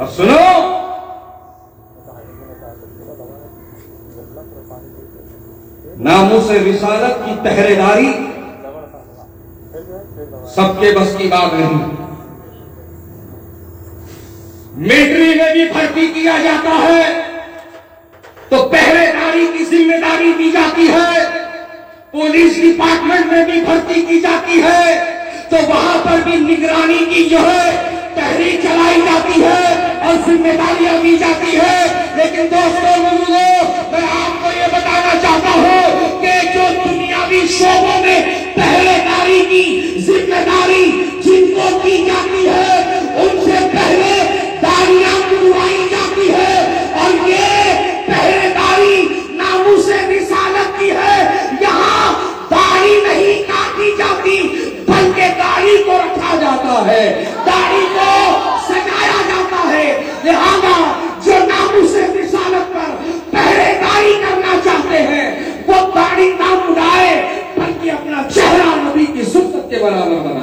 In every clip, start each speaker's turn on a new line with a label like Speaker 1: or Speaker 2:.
Speaker 1: اور سنو! ناموں سے رسالت کی پہرے داری سب کے بس کی بات نہیں۔ ملٹری میں بھی بھرتی کیا جاتا ہے، تو پہرے داری کی ذمہ داری دی جاتی ہے، پولیس ڈپارٹمنٹ میں بھی بھرتی کی جاتی ہے، تو وہاں پر بھی نگرانی کی جو ہے تحریک چلائی جاتی ہے۔ اور ذمہ داریاں دی جاتی ہے لیکن دوستوں میں آپ کو یہ بتانا چاہتا ہوں کہ جو دنیاوی شعبوں میں پہلے داری کی ذمہ داری جن کو کی جاتی ہے، ان سے پہلے داریاں کروائی جاتی ہے۔ اور یہ پہلے داری ناموں سے رسالت کی ہے۔ یہاں داڑھی نہیں کاٹی جاتی، بلکہ داڑھی کو رکھا جاتا ہے۔ داڑھی کو لہذا جو نام سے رسالت پر پہرے داری کرنا چاہتے ہیں، وہ داڑھی نہ اڑائے بلکہ اپنا چہرہ نبی کی سنت کے برابر بنا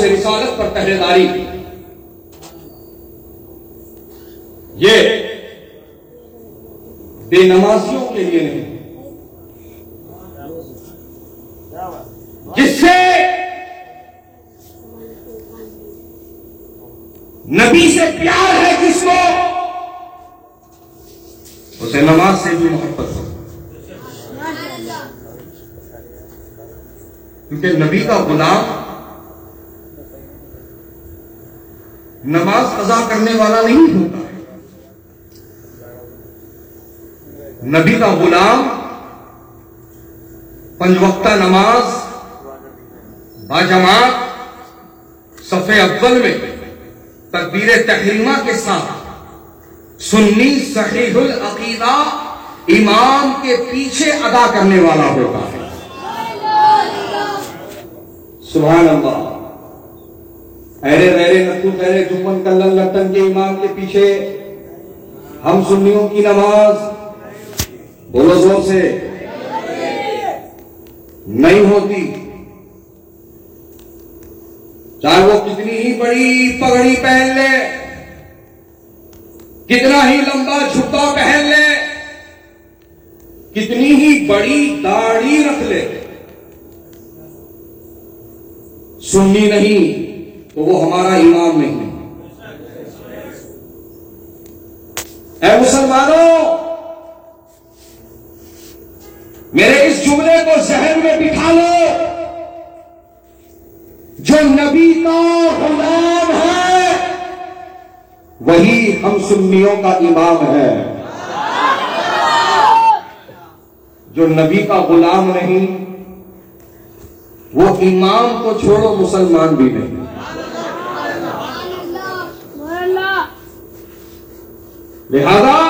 Speaker 1: سے رسالت پر پہرے داری۔ یہ بے نمازیوں کے لیے نہیں۔ جس سے نبی سے پیار ہے جس کو، اسے نماز سے بھی محبت ہو۔ کیونکہ نبی کا غلام نماز قضا کرنے والا نہیں ہوتا۔ ہے نبی کا غلام پنج وقتہ نماز باجماعت صفحے اول میں تکبیر تحریمہ کے ساتھ سنی صحیح العقیدہ امام کے پیچھے ادا کرنے والا ہوتا ہے۔ سبحان اللہ۔ ایرے ریرے نتو پیرے جمن کلن لٹن کے امام کے پیچھے ہم سنیوں کی نماز۔ بولو زور سے۔ نہیں ہوتی۔ چاہے وہ کتنی ہی بڑی پگڑی پہن لے، کتنا ہی لمبا جھکا پہن لے، کتنی ہی بڑی داڑھی رکھ لے۔ سننی نہیں۔ تو وہ ہمارا امام نہیں اے مسلمانوں، میرے اس جملے کو ذہن میں بٹھا لو۔ جو نبی کا غلام ہے، وہی ہم سنیوں کا امام ہے۔ جو نبی کا غلام نہیں، وہ امام کو چھوڑو، مسلمان بھی نہیں۔ لہذا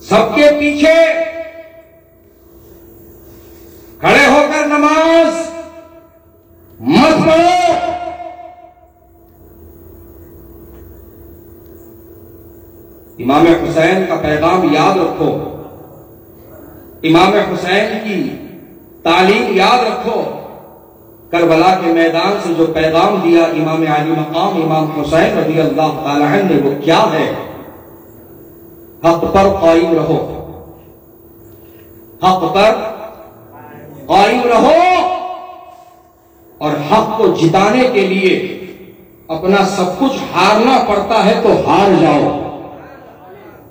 Speaker 1: سب کے پیچھے کھڑے ہو کر نماز مت پڑھو۔ امام حسین کا پیغام یاد رکھو۔ امام حسین کی تعلیم یاد رکھو۔ کربلا کے میدان سے جو پیغام دیا امام علی مقام، امام حسین رضی اللہ تعالی عنہ نے، وہ کیا ہے؟ حق پر قائم رہو۔ حق پر قائم رہو۔ اور حق کو جتانے کے لیے اپنا سب کچھ ہارنا پڑتا ہے تو ہار جاؤ۔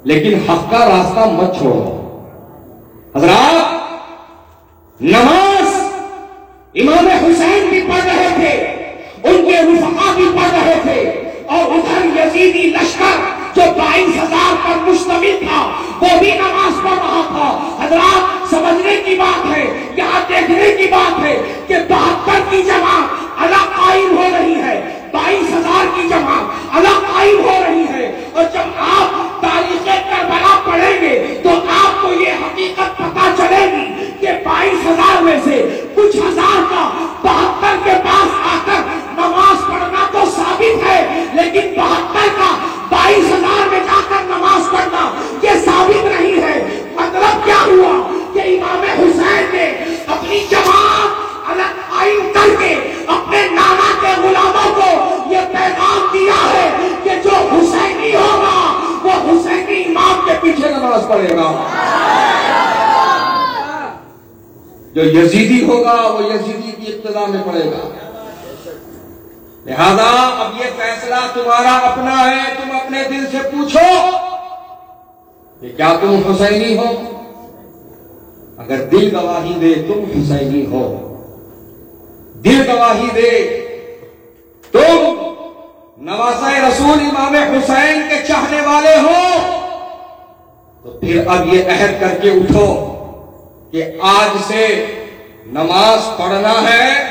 Speaker 1: لیکن حق کا راستہ مت چھوڑو۔ حضرات، نماز قریبی لشکر جو بائیس ہزار پر مشتمل تھا، وہ بھی نماز پڑھ رہا تھا۔ حضرات، سمجھنے کی بات ہے، یہاں دیکھنے کی بات ہے کہ بہتر کی جگہ الگ قائم ہو رہی ہے۔ بائیس ہزار کی جماعت الگ قائم ہو رہی ہے۔ اور جب آپ تاریخ کربلا پڑھیں گے تو آپ کو یہ حقیقت پتا چلے گی کہ بائیس ہزار میں سے کچھ ہزار کا بہتر کے پاس آ کر نماز پڑھنا تو ثابت ہے، لیکن بہتر کا بائیس ہزار میں جا کر نماز پڑھنا یہ ثابت نہیں ہے۔ مطلب کیا ہوا کہ امام حسین نے اپنی جماعت الگ قائم کر کے اپنے نانا کے غلاموں کو یہ پیغام دیا ہے کہ جو حسینی ہوگا، وہ حسینی امام کے پیچھے نماز پڑھے گا۔ جو یزیدی ہوگا، وہ یزیدی کی ابتدا میں پڑے گا۔ لہذا اب یہ فیصلہ تمہارا اپنا ہے، تم اپنے دل سے پوچھو کہ کیا تم حسینی ہو؟ اگر دل گواہی دے تم حسینی ہو۔ دل گواہی دے۔ تم نواز رسول امام حسین کے چاہنے والے ہو۔ تو پھر اب یہ عہد کر کے اٹھو کہ آج سے نماز پڑھنا ہے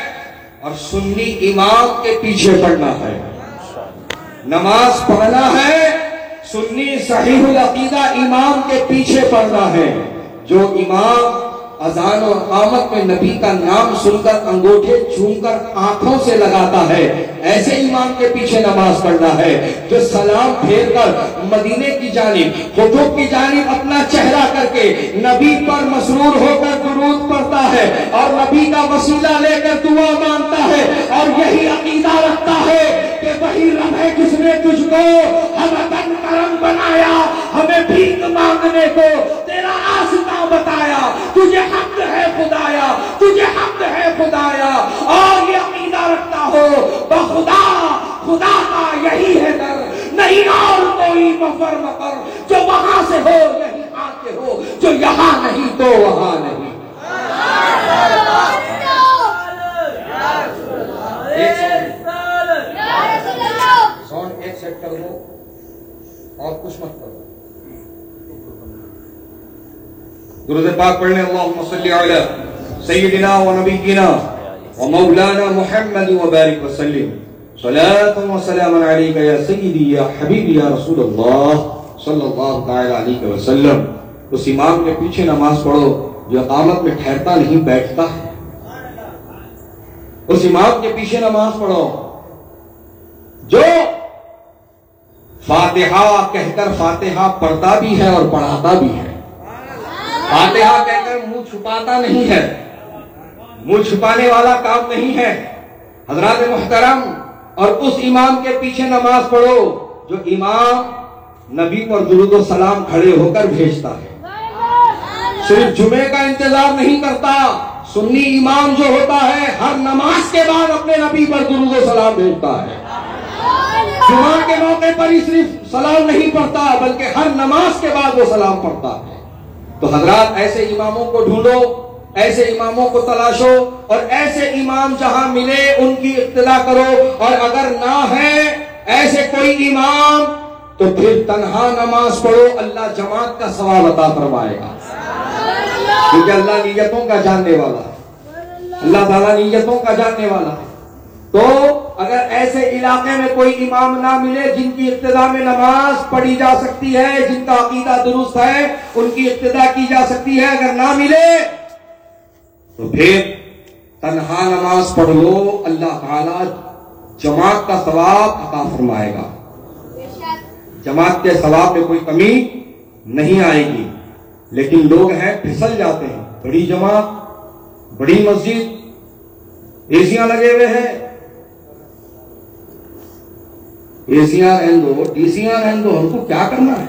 Speaker 1: اور سنی امام کے پیچھے پڑھنا ہے۔ نماز پڑھنا ہے، سنی صحیح العقیدہ امام کے پیچھے پڑھنا ہے۔ جو امام اذان اور قامت میں نبی کا نام سن کر انگوٹھے چوم کر آنکھوں سے لگاتا ہے۔ ایسے امام کے پیچھے نماز پڑھنا ہے۔ جو سلام پھیر کر مدینے کی جانب خطوب کی جانب اپنا چہرہ کر کے نبی پر مسرور ہو کر درود پڑھتا ہے اور نبی کا وسیلہ لے کر دعا مانتا ہے اور یہی عقیدہ رکھتا ہے کہ وہی رب ہے جس نے تجھ کو ہم کرم بنایا، ہمیں بھیک مانگنے کو تیرا بتایا تجھے حمد ہے خدایا تجھے حمد ہے خدایا اور یہ عقیدہ رکھتا ہو بخدا خدا کا یہی ہے در نہیں اور کوئی مفر مفر جو وہاں سے ہو یہی آتے ہو جو یہاں نہیں تو وہاں نہیں ایک سیٹ کر دو اور کچھ مت کرو درود پاک پڑھنے اللہم صلی علی سیدنا و نبینا و مولانا محمد و بارک وسلم صلاة و سلام علیکہ یا سیدی، یا حبیبی، یا رسول اللہ صلی اللہ تعالی علیہ وسلم۔ اس امام کے پیچھے نماز پڑھو جو اقامت میں ٹھہرتا نہیں، بیٹھتا ہے۔ اس امام کے پیچھے نماز پڑھو جو فاتحہ کہہ کر فاتحہ پڑھتا بھی ہے اور پڑھاتا بھی ہے۔ فاتحہ کہہ کر منہ چھپاتا نہیں ہے۔ منہ چھپانے والا کام نہیں ہے۔ حضرات محترم، اور اس امام کے پیچھے نماز پڑھو جو امام نبی پر درود و سلام کھڑے ہو کر بھیجتا ہے۔ صرف جمعے کا انتظار نہیں کرتا، سنی امام جو ہوتا ہے، ہر نماز کے بعد اپنے نبی پر درود و سلام بھیجتا ہے۔ جمعہ کے موقع پر ہی صرف سلام نہیں پڑھتا، بلکہ ہر نماز کے بعد وہ سلام پڑھتا ہے۔ تو حضرات ایسے اماموں کو ڈھونڈو، ایسے اماموں کو تلاشو اور ایسے امام جہاں ملے ان کی اطلاع کرو اور اگر نہ ہے ایسے کوئی امام تو پھر تنہا نماز پڑھو، اللہ جماعت کا سوال عطا فرمائے گا۔ کیونکہ اللہ نیتوں کا جاننے والا ہے۔ اللہ تعالیٰ نیتوں کا جاننے والا ہے۔ تو اگر ایسے علاقے میں کوئی امام نہ ملے جن کی ابتدا میں نماز پڑھی جا سکتی ہے، جن کا عقیدہ درست ہے، ان کی ابتدا کی جا سکتی ہے، اگر نہ ملے، تو پھر تنہا نماز پڑھ لو اللہ تعالی جماعت کا ثواب عطا فرمائے گا۔ جماعت کے ثواب میں کوئی کمی نہیں آئے گی۔ لیکن لوگ ہیں، پھسل جاتے ہیں۔ بڑی جماعت، بڑی مسجد ایسیاں لگے ہوئے ہیں۔ ایسیاں رہن دو، ڈیسیاں رہن دو ہم کو کیا کرنا ہے؟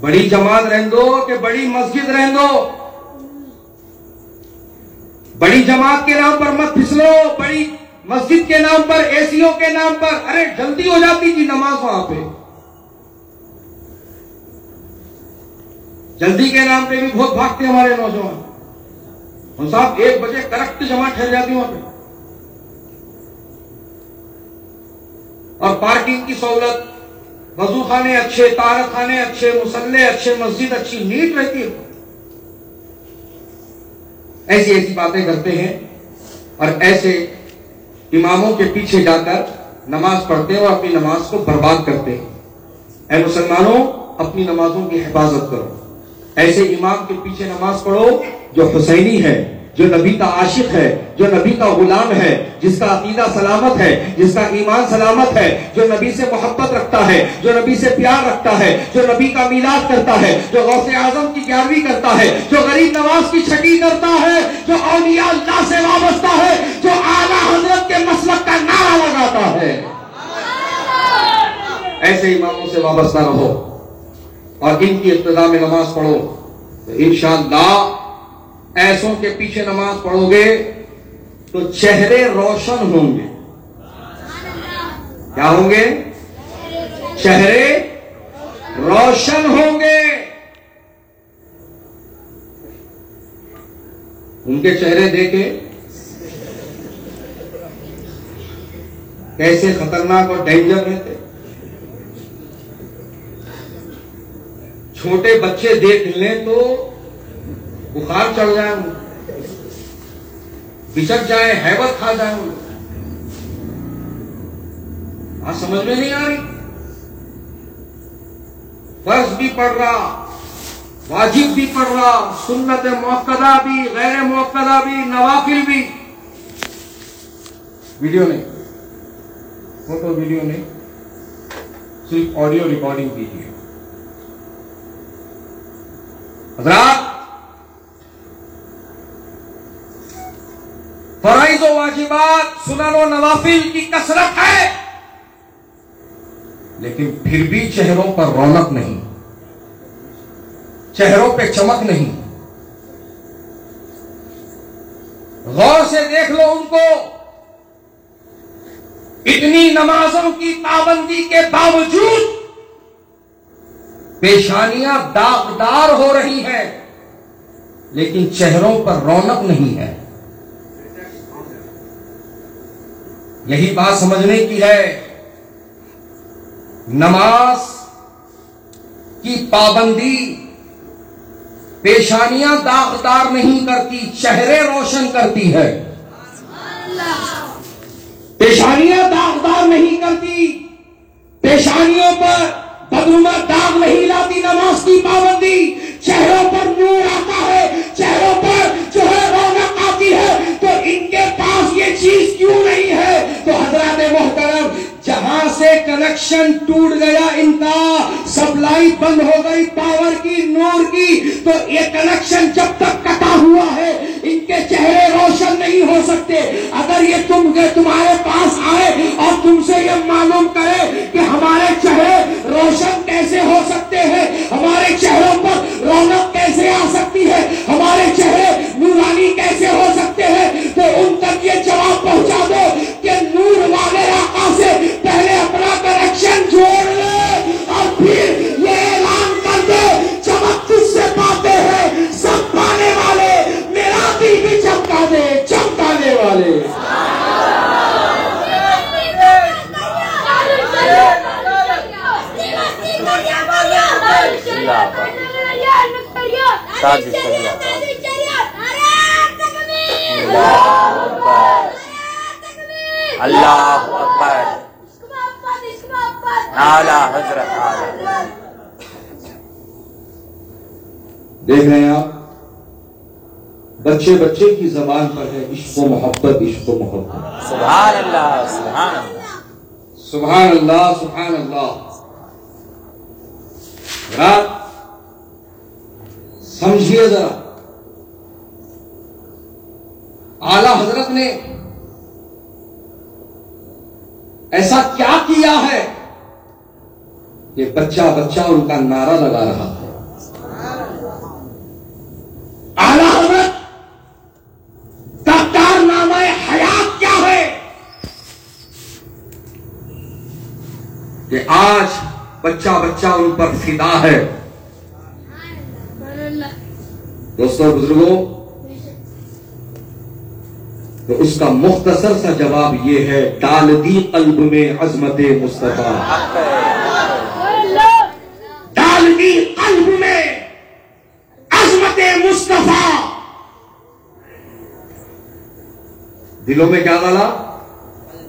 Speaker 1: بڑی جماعت رہ دو کہ بڑی مسجد رہ دو؟ بڑی جماعت کے نام پر مت پھسلو، بڑی مسجد کے نام پر اے سی او کے نام پر، ارے جلدی ہو جاتی تھی نماز وہاں پہ۔ جلدی کے نام پہ بھی بہت بھاگتے ہمارے نوجوان۔ ہم صاحب ایک بجے کرکٹ جماعت ٹھہر جاتی وہاں پہ۔ اور پارکنگ کی سہولت، وضو خانے، اچھے تارک خانے، اچھے مسلح، اچھے مسجد، اچھی نیٹ رہتی ہے۔ ایسی ایسی باتیں کرتے ہیں اور ایسے اماموں کے پیچھے جا کر نماز پڑھتے ہیں اور اپنی نماز کو برباد کرتے ہیں۔ اے مسلمانوں، اپنی نمازوں کی حفاظت کرو۔ ایسے امام کے پیچھے نماز پڑھو جو حسینی ہے۔ جو نبی کا عاشق ہے، جو نبی کا غلام ہے، جس کا عقیدہ سلامت ہے، جس کا ایمان سلامت ہے، جو نبی سے محبت رکھتا ہے، جو نبی سے پیار رکھتا ہے، جو نبی کا میلاد کرتا ہے، جو غوث اعظم کی گیارہویں کرتا ہے، جو غریب نواز کی چھٹی کرتا ہے، جو اولیاء اللہ سے وابستہ ہے، جو اعلیٰ حضرت کے مسلک کا نعرہ لگاتا ہے۔ ایسے اماموں سے وابستہ رہو اور ان کی ابتدا میں نماز پڑھو۔ تو انشاءاللہ ایسوں کے پیچھے نماز پڑھو گے تو چہرے روشن ہوں گے۔ کیا ہوں گے؟ چہرے روشن ہوں گے۔ ان کے چہرے دیکھے۔ کیسے خطرناک اور ڈینجر رہتے۔ چھوٹے بچے دیکھ لیں تو بخار چڑھ جائے بچک جائے حیبت کھا جائے آج سمجھ میں نہیں آ رہی؟ فرض بھی پڑھ رہا، واجب بھی پڑھ رہا، سنت موقع بھی، غیر موقع بھی، نوافل بھی۔ ویڈیو نہیں، فوٹو، ویڈیو نہیں، صرف آڈیو ریکارڈنگ کیجیے حضرات فرائض و واجبات سنن و نوافل کی کثرت ہے۔ لیکن پھر بھی چہروں پر رونق نہیں۔ چہروں پہ چمک نہیں۔ غور سے دیکھ لو ان کو۔ اتنی نمازوں کی پابندی کے باوجود پیشانیاں داغدار ہو رہی ہیں، لیکن چہروں پر رونق نہیں ہے۔ یہی بات سمجھنے کی ہے۔ نماز کی پابندی پیشانیاں داغدار نہیں کرتی، چہرے روشن کرتی ہے۔ پیشانیاں داغدار نہیں کرتی، پیشانیوں پر بدومت داغ نہیں لاتی نماز کی پابندی۔ چہروں پر نور آتا ہے، چہروں پر جو ہے رونق آتی ہے۔ تو ان کے پاس یہ چیز کیوں نہیں ہے؟ تو حضرات محترم، جہاں سے کنیکشن ٹوٹ گیا ان کا سپلائی بند ہو گئی پاور کی، نور کی، تو یہ کنیکشن جب تک کٹا ہوا ہے ان کے چہرے روشن نہیں ہو سکتے۔ اگر یہ تم تمہارے پاس آئے اور تم سے یہ معلوم کرے کہ ہمارے چہرے روشن کیسے ہو سکتے ہیں، ہمارے چہروں پر رونق کیسے آ سکتی ہے، ہمارے چہرے نورانی کیسے ہو سکتے ہیں، تو ان تک یہ جواب پہنچا دو کہ نور والے آقا سے پہلے اپنا کنیکشن جوڑ لے۔ دے چمکانے والے۔
Speaker 2: اللہ اکبر۔ اعلی حضرت
Speaker 1: دیکھ رہے ہیں آپ؟ بچے بچے کی زبان پر ہے عشق و محبت عشق و محبت۔
Speaker 2: سبحان اللہ سبحان اللہ
Speaker 1: سبحان اللہ۔ سبحان اللہ رات سمجھیے ذرا۔ اعلی حضرت نے ایسا کیا کیا ہے کہ بچہ بچہ ان کا نعرہ لگا رہا ہے؟ آلہ کہ آج بچہ بچہ ان پر فدا ہے۔ دوستوں بزرگوں تو اس کا مختصر سا جواب یہ ہے ڈال دی قلب میں عظمت مصطفیٰ۔ ڈال دی قلب میں عظمت مصطفیٰ۔ دلوں میں کیا ڈالا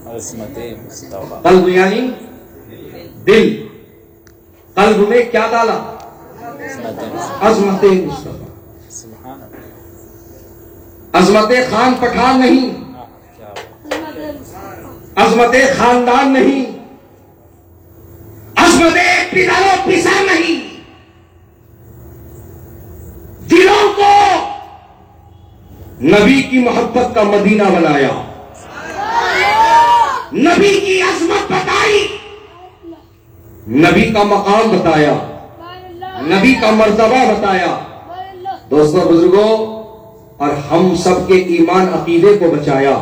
Speaker 2: عصمت مصطفیٰ۔
Speaker 1: قلب یعنی؟ دل، قلب میں کیا ڈالا؟ عظمت مصطفیٰ۔ عظمت خان پٹھان نہیں۔ عظمت خاندان نہیں۔ عظمت پدر و نہیں۔ دلوں کو نبی کی محبت کا مدینہ بنایا۔ نبی کی عظمت بتائی۔ نبی کا مقام بتایا، نبی کا مرتبہ بتایا۔ دوستوں بزرگوں اور ہم سب کے ایمان عقیدے کو بچایا۔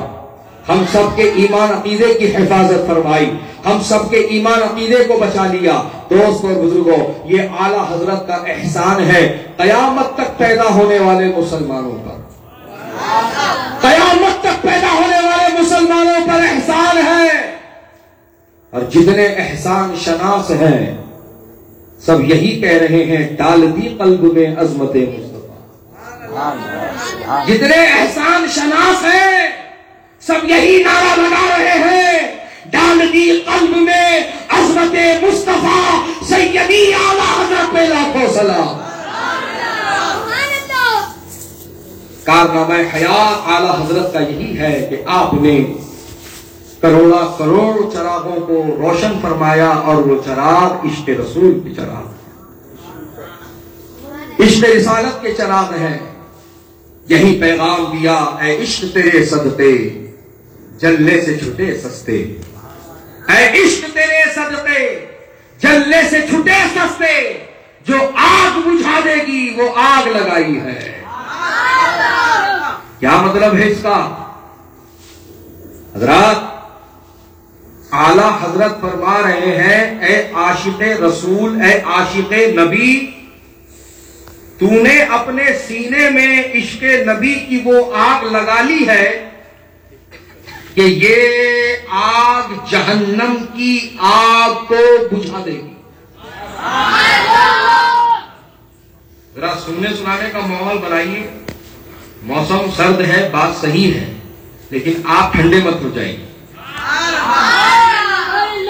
Speaker 1: ہم سب کے ایمان عقیدے کی حفاظت فرمائی۔ ہم سب کے ایمان عقیدے کو بچا لیا۔ دوست اور بزرگوں یہ اعلی حضرت کا احسان ہے۔ قیامت تک پیدا ہونے والے مسلمانوں پر۔ قیامت تک پیدا ہونے والے مسلمانوں پر احسان ہے۔ اور جتنے احسان شناس ہیں، سب یہی کہہ رہے ہیں ڈال دی قلب میں عظمت مصطفیٰ۔ جتنے احسان شناس ہیں، سب یہی نعرہ لگا رہے ہیں ڈال دی قلب میں عظمت مصطفیٰ سیدی اعلی حضرت پہ لاکھوں سلام۔ کارنامہ حیات اعلی حضرت کا یہی ہے کہ آپ نے کروڑا کروڑ چراغوں کو روشن فرمایا اور وہ چراغ عشق رسول کے چراغ عشق رسالت کے چراغ ہیں یہی پیغام دیا اے عشق تیرے صدقے جلنے سے چھٹے سستے۔ اے عشق تیرے صدقے جلنے سے چھٹے سستے۔ جو آگ بجھا دے گی وہ آگ لگائی ہے۔ کیا مطلب ہے اس کا؟ حضرات اعلی حضرت فرما رہے ہیں، اے عاشق رسول، اے عاشق نبی تو نے اپنے سینے میں عشق نبی کی وہ آگ لگا لی ہے کہ یہ آگ جہنم کی آگ کو بجھا دے گی۔ ذرا سننے سنانے کا ماحول بنائیے۔ موسم سرد ہے، بات صحیح ہے، لیکن آپ ٹھنڈے مت ہو جائیں گے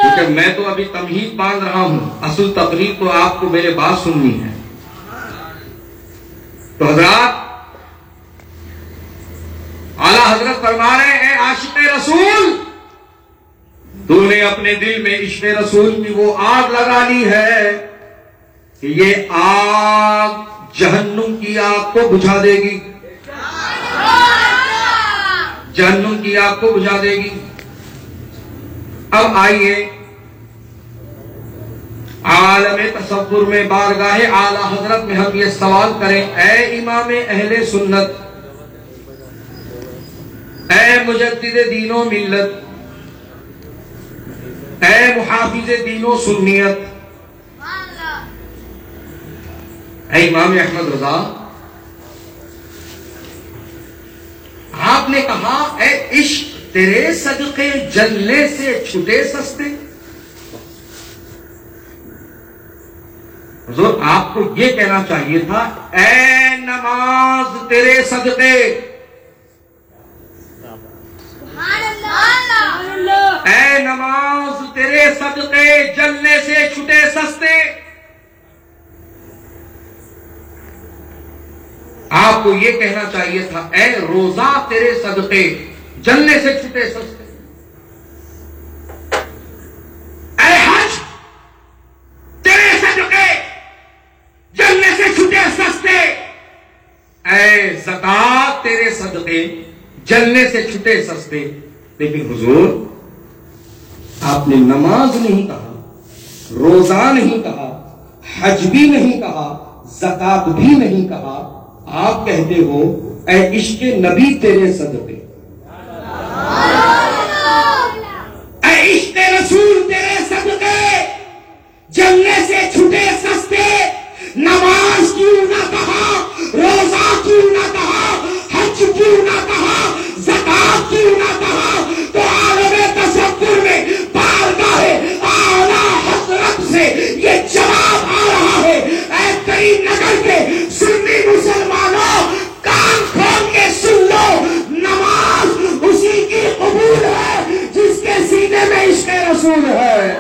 Speaker 1: کیونکہ میں تو ابھی تمہید باندھ رہا ہوں۔ اصل تقریر تو آپ کو میرے بات سننی ہے۔ تو حضرات، اعلی حضرت فرما رہے ہیں، عاشق رسول۔ تو نے اپنے دل میں عشق رسول کی وہ آگ لگا لی ہے کہ یہ آگ جہنم کی آگ کو بجھا دے گی۔ جہنم کی آگ کو بجھا دے گی۔ اب آئیے عالم تصور میں بارگاہ اعلی حضرت میں ہم یہ سوال کریں، اے امام اہل سنت، اے مجدد دین و ملت، اے محافظ دین و سنیت، اے امام احمد رضا، آپ نے کہا، اے عشق تیرے صدقے جلنے سے چھٹے سستے؟ حضور آپ کو یہ کہنا چاہیے تھا اے نماز تیرے صدقے۔ اے نماز تیرے صدقے جلنے سے چھٹے سستے۔ آپ کو یہ کہنا چاہیے تھا اے روزہ تیرے صدقے۔ جلنے سے چھٹے سستے اے حج، تیرے صدقے جلنے سے چھٹے سستے۔ اے زکات، تیرے صدقے جلنے سے چھٹے سستے۔ لیکن حضور، آپ نے نماز نہیں کہا، روزہ نہیں کہا، حج بھی نہیں کہا، زکات بھی نہیں کہا۔ آپ کہتے ہو، اے عشق نبی، تیرے صدقے اے عشق رسول، تیرے صدقے چلنے سے چھٹے سستے، نماز کیوں نہ کہا، روزہ کیوں نہ کہا، حج کیوں نہ کہا زکات کیوں نہ کہا، تو عالم تصور میں بارگاہ اعلی حضرت سے یہ جواب آ رہا ہے۔ اے کریم نگر کے کے سینے میں عشق رسول ہے۔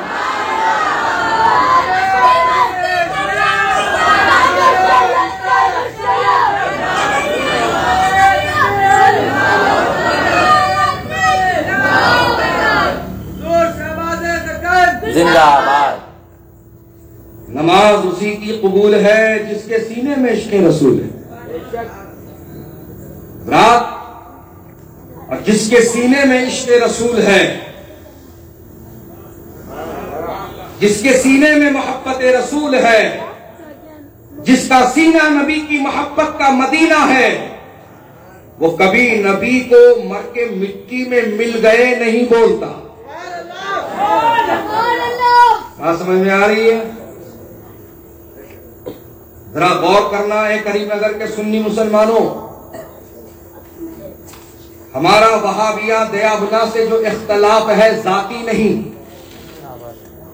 Speaker 2: زندہ آباد۔
Speaker 1: نماز اسی کی قبول ہے جس کے سینے میں عشق رسول ہے۔ رات اور جس کے سینے میں عشق رسول ہے۔ جس کے سینے میں محبت رسول ہے، جس کا سینہ نبی کی محبت کا مدینہ ہے، وہ کبھی نبی کو مر کے مٹی میں مل گئے نہیں بولتا۔ کہاں سمجھ میں آ رہی ہے؟ ذرا غور کرنا ہے کریم نگر کے سنی مسلمانوں۔ ہمارا وہابیہ دیا سے جو اختلاف ہے، ذاتی نہیں۔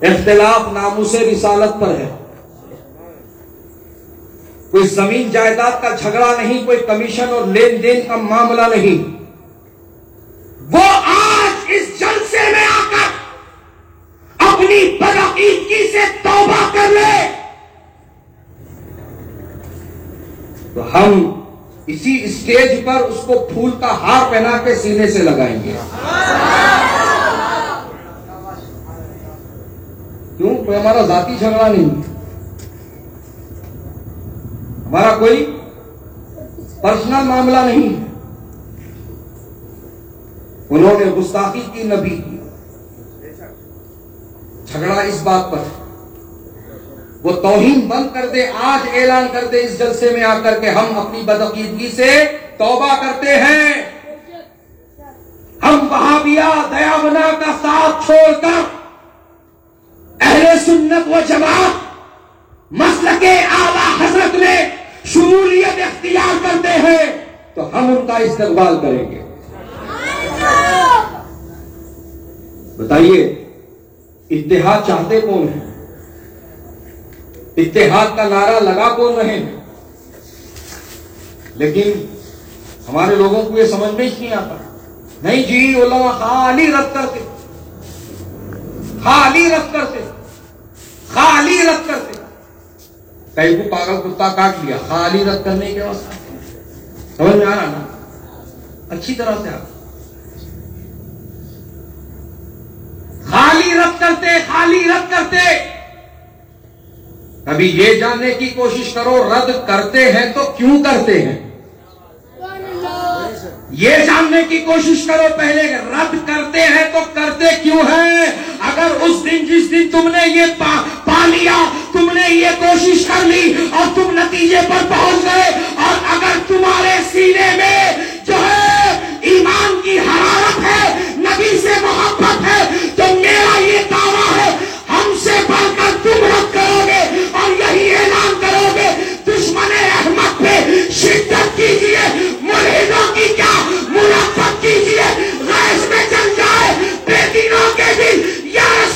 Speaker 1: اختلاف ناموس رسالت پر ہے۔ کوئی زمین جائیداد کا جھگڑا نہیں، کوئی کمیشن اور لین دین کا معاملہ نہیں۔ وہ آج اس جلسے میں آ کر اپنی بدعقیدگی سے توبہ کر لے۔ تو ہم اسی اسٹیج پر اس کو پھول کا ہار پہنا کے سینے سے لگائیں گے کیوں کوئی ہمارا ذاتی جھگڑا نہیں ہمارا کوئی پرسنل معاملہ نہیں انہوں نے گستاخی کی نبی کی جھگڑا اس بات پر وہ توہین بند کر دے آج اعلان کر دے اس جلسے میں آ کر کے ہم اپنی بدعقیدگی سے توبہ کرتے ہیں ہم وہابیا دیا بنا کا ساتھ چھوڑ کر اہل سنت و جماعت مسلک اعلی حضرت میں شمولیت اختیار کرتے ہیں، تو ہم ان کا استقبال کریں گے۔ بتائیے، اتحاد چاہتے کون ہیں؟ اتحاد کا نعرہ لگا کون رہے ہیں؟ لیکن ہمارے لوگوں کو یہ سمجھ میں ہی نہیں آتا۔ نہیں جی علماء خالی رد کرتے۔ خالی رد کرتے۔ خالی رد کرتے کئی کو پاگل کتا کاٹ لیا خالی رد کرنے کے واسطے۔ سمجھ میں آ رہا نا؟ اچھی طرح سے آپ خالی رد کرتے، خالی رد کرتے۔ کبھی یہ جاننے کی کوشش کرو، رد کرتے ہیں تو کیوں کرتے ہیں؟ یہ جاننے کی کوشش کرو پہلے رد کرتے ہیں تو کرتے کیوں ہیں؟ اگر اس دن جس دن تم نے یہ پا, پا لیا تم نے یہ کوشش کر لی اور تم نتیجے پر پہنچ گئے اور اگر تمہارے سینے میں جو ہے ایمان کی حرارت ہے نبی سے محبت ہے تو میرا یہ دعویٰ ہے ہم سے بڑھ کر تم رد کرو گے اور یہی اعلان کرو گے دشمن احمد پہ شدت کیجیے مریضوں کی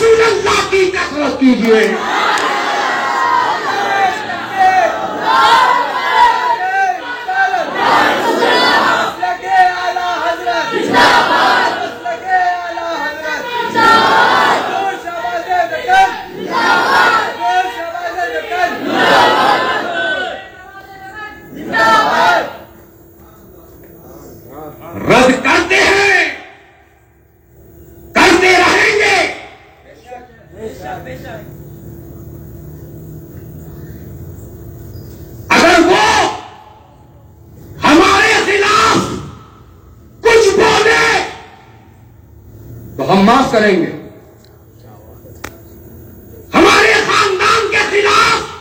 Speaker 1: رسول اللہ کی کثرت کیجیے رد کرتے ہیں کرتے رہیں گے اگر وہ ہمارے خلاف کچھ بولے تو ہم معاف کریں گے ہمارے خاندان کے خلاف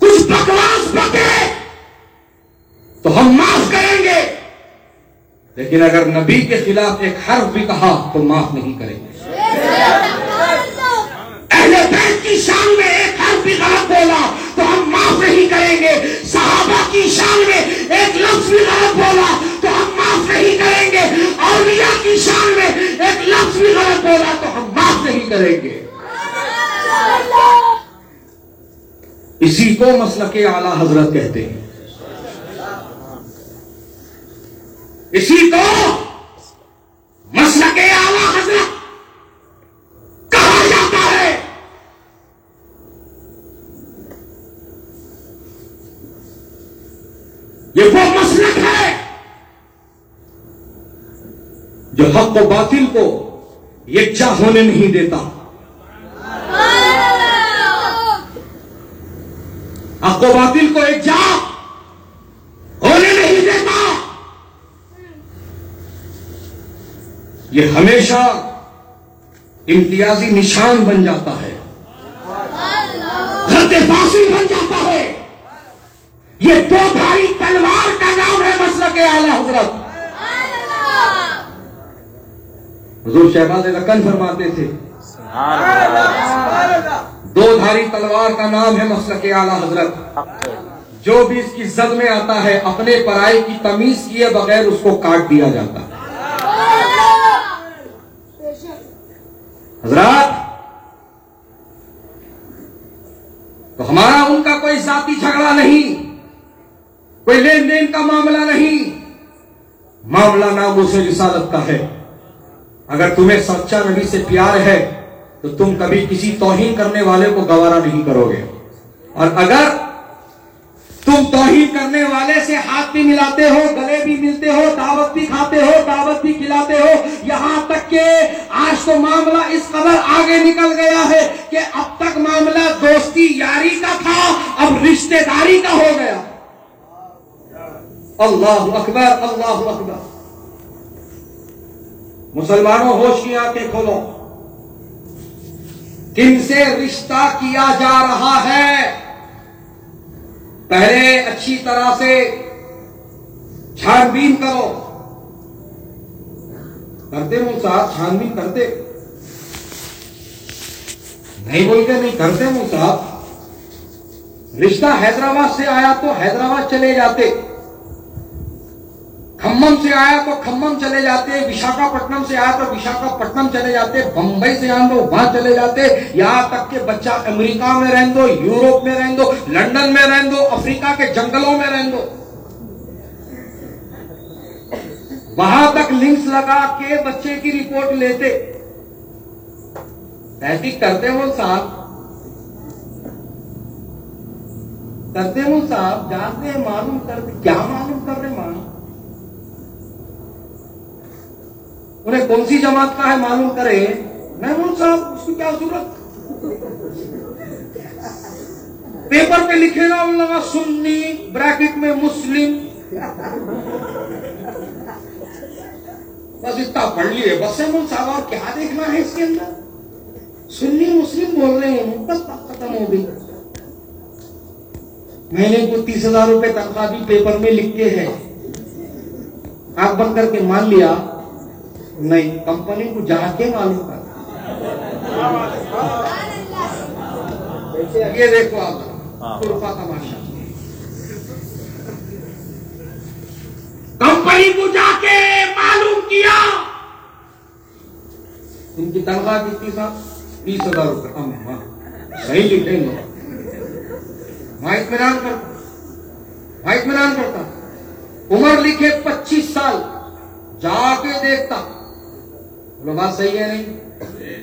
Speaker 1: کچھ بکواس بکے تو ہم معاف کریں گے لیکن اگر نبی کے خلاف ایک حرف بھی کہا تو معاف نہیں کریں اہل بیت کی شان میں ایک حرف بھی غلط بولا تو ہم معاف نہیں کریں گے۔ صحابہ کی شان میں ایک لفظ بھی غلط بولا تو ہم معاف نہیں کریں گے۔ اولیاء کی شان میں ایک لفظ بھی غلط بولا تو ہم معاف نہیں کریں گے۔ اسی کو مسلک اعلی حضرت کہتے ہیں۔ اسی کو مسلک اعلی حضرت کہا جاتا ہے۔ یہ وہ مسلک ہے جو حق و باطل کو یکجا ہونے نہیں دیتا۔ حق و باطل کو ایک جا ہونے نہیں دیتا یہ ہمیشہ امتیازی نشان بن جاتا ہے۔ غلط فاصل بن جاتا ہے۔ یہ دو بھائی تلوار کا نام ہے مسلک کے اعلی حضرت۔ حضور شہباز رکن فرماتے تھے؟ دو دھاری تلوار کا نام ہے مسلک اعلی حضرت۔ جو بھی اس کی زد میں آتا ہے، اپنے پرائے کی تمیز کیے بغیر اس کو کاٹ دیا جاتا ہے۔ حضرات، تو ہمارا ان کا کوئی ذاتی جھگڑا نہیں، کوئی لین دین کا معاملہ نہیں، معاملہ نام سے رسالت کا ہے۔ اگر تمہیں سچا نبی سے پیار ہے، تو تم کبھی کسی توہین کرنے والے کو گوارا نہیں کرو گے۔ اور اگر تم توہین کرنے والے سے ہاتھ بھی ملاتے ہو، گلے بھی ملتے ہو، دعوت بھی کھاتے ہو، دعوت بھی کھلاتے ہو۔ یہاں تک کہ آج تو معاملہ اس قدر آگے نکل گیا ہے کہ اب تک معاملہ دوستی یاری کا تھا، اب رشتہ داری کا ہو گیا۔ اللہ اکبر اللہ اکبر۔ مسلمانوں ہوش کی آنکھیں کھولو۔ کن سے رشتہ کیا جا رہا ہے؟ پہلے اچھی طرح سے چھان بین کرو۔ کرتے مول صاحب چھان بین کرتے۔ نہیں بولتے نہیں، کرتے مول صاحب رشتہ حیدرآباد سے آیا تو حیدرآباد چلے جاتے۔ کھمم سے آیا تو کھمم چلے جاتے۔ وشاکھاپٹنم سے آیا تو وشاکھاپٹنم چلے جاتے۔ بمبئی سے آن دو وہاں چلے جاتے۔ یہاں تک کہ بچہ امریکہ میں رہن دو یوروپ میں رہن دو، لندن میں رہن کے جنگلوں میں رہن دو وہاں تک لنکس لگا کے بچے کی رپورٹ لیتے۔ تحقیق کرتے وہ صاحب۔ کرتے وہ صاحب، جانتے ہیں، معلوم کرتے کیا معلوم کر رہے معلوم؟ انہیں کون سی جماعت کا ہے معلوم کرے؟ محمود صاحب، اس کی کیا ضرورت؟ پیپر پہ لکھے گا ان لگا سنی بریکٹ میں مسلم۔ بس اتنا پڑھ لیے۔ بس محمود صاحب اور کیا دیکھنا ہے اس کے اندر؟ سنی، مسلم بول رہے ہوں بس ختم ہو گئی۔ میں نے کو تیس ہزار روپے تنخواہ بھی پیپر میں لکھ کے ہے آنکھ بند کر کے مان لیا۔ نہیں، کمپنی کو جا کے معلوم کر۔ یہ دیکھو آپ۔ کمپنی کو جا کے معلوم کیا۔ ان کی تنخواہ کتنی صاحب تیس ہزار روپے۔ ہم صحیح لکھیں گے اطمینان کرتا وہاں اطمینان کرتا عمر لکھے پچیس سال۔ جا کے دیکھتا بولو بات صحیح ہے نہیں؟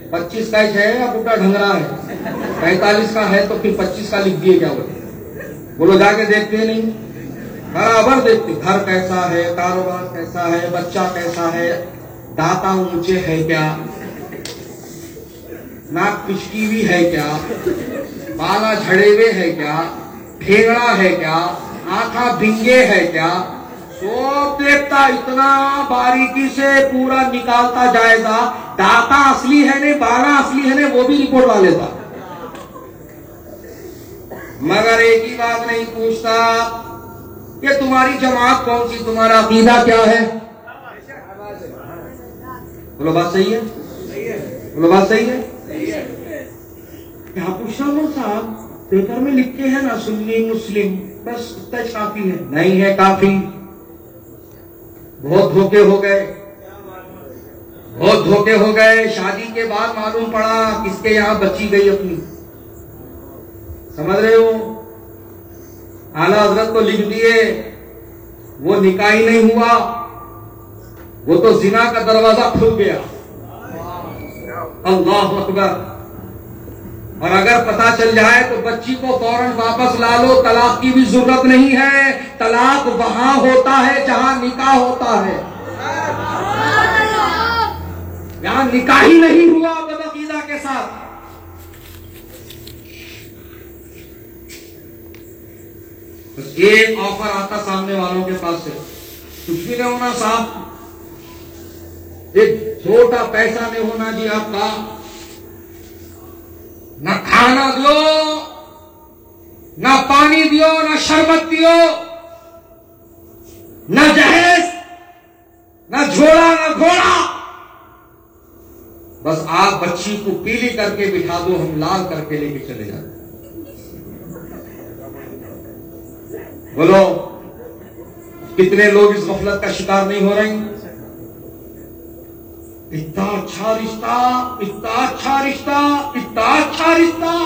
Speaker 1: پچیس کا ہے یا بوٹا ڈھنگرا ہے؟ پینتالیس کا ہے تو پھر پچیس کا لکھ دیے کیا بولے بولو جا کے دیکھتے نہیں۔ برابر دیکھتے گھر کیسا ہے؟ کاروبار کیسا ہے؟ بچہ کیسا ہے؟ داتا اونچے ہے کیا؟ ناک پچکی بھی ہے کیا؟ بالا جھڑے ہوئے ہے کیا؟ ٹھیگڑا ہے کیا؟ آنکھا بھنگے ہے کیا؟ سب دیکھتا اتنا باریکی سے پورا نکالتا جائے گا۔ داتا اصلی ہے نہیں، بالا اصلی ہے نہیں، وہ بھی رپورٹ لا لیتا مگر ایک ہی بات نہیں پوچھتا کہ تمہاری جماعت کون سی؟ تمہارا عقیدہ کیا ہے؟ بولو، بات صحیح ہے؟ بولو، بات صحیح ہے؟ کیا پوچھنا وہ صاحب پیپر میں لکھتے ہیں نا، سنی مسلم، بس اتنا کافی ہے۔ نہیں ہے کافی۔ بہت دھوکے ہو گئے۔ بہت دھوکے ہو گئے۔ شادی کے بعد معلوم پڑا کس کے یہاں بچی گئی اپنی۔ سمجھ رہے ہو؟ اعلی حضرت تو لکھ دیے، وہ نکاح ہی نہیں ہوا۔ وہ تو زنا کا دروازہ کھل گیا۔ اللہ اکبر۔ اور اگر پتا چل جائے تو بچی کو فوراً واپس لا لو، طلاق کی بھی ضرورت نہیں ہے۔ طلاق وہاں ہوتا ہے جہاں نکاح ہوتا ہے۔ یہاں نکاح ہی نہیں ہوا بدعقیدہ کے ساتھ۔ بس ایک آفر آتا سامنے والوں کے پاس سے۔ کچھ بھی نہیں ہونا صاحب۔ ایک چھوٹا پیسہ نہیں ہونا جی آپ کا۔ نہ کھانا دو نہ پانی دیو، نہ شربت دیو، نہ جہیز، نہ جھوڑا نہ گھوڑا۔ بس آپ بچی کو پیلی کر کے بٹھا دو، ہم لال کر کے لے کے چلے جاتے بولو، کتنے لوگ اس غفلت کا شکار نہیں ہو رہے ہیں؟ اتنا اچھا رشتہ اتنا اچھا رشتہ اتنا اچھا رشتہ۔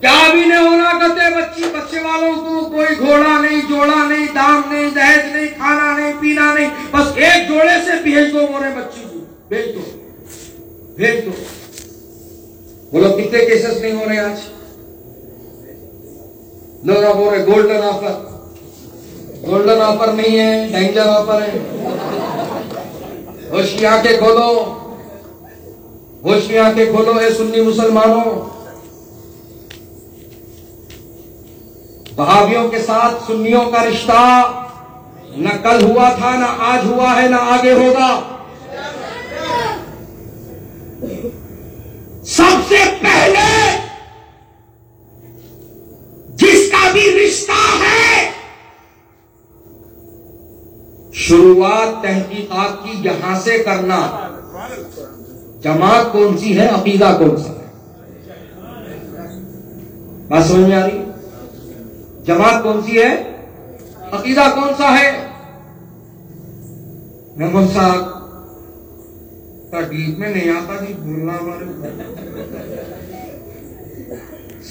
Speaker 1: کیا بھی نہیں ہونا کرتے بچی، بچے والوں کو کوئی گھوڑا نہیں، جوڑا نہیں، دام نہیں دہیج نہیں، کھانا نہیں، پینا نہیں۔ بس ایک جوڑے سے بھیج دو مورے بچی کو۔ بھیج دو بھیج دو بولو کتنے کیسز نہیں ہو رہے آج؟ لوگ اب ہو رہے۔ گولڈن آفر گولڈن آفر نہیں ہے ڈینجر آفر ہے۔ ہوش کی آنکھیں کھولو۔ ہوش کی آنکھیں کھولو اے سنی مسلمانوں۔ بہاویوں کے ساتھ سنیوں کا رشتہ نہ کل ہوا تھا، نہ آج ہوا ہے، نہ آگے ہوگا۔ سب سے پہلے جس کا بھی رشتہ ہے شروعات تحقیقات کی یہاں سے کرنا۔ جماعت کون سی ہے؟ عقیدہ کون سا ہے؟ بات سمجھ میں آ رہی جماعت کون سی ہے؟ عقیدہ کون سا ہے؟ محمد صاحب ڈیپ میں نہیں آتا جی بولنا ہمارے۔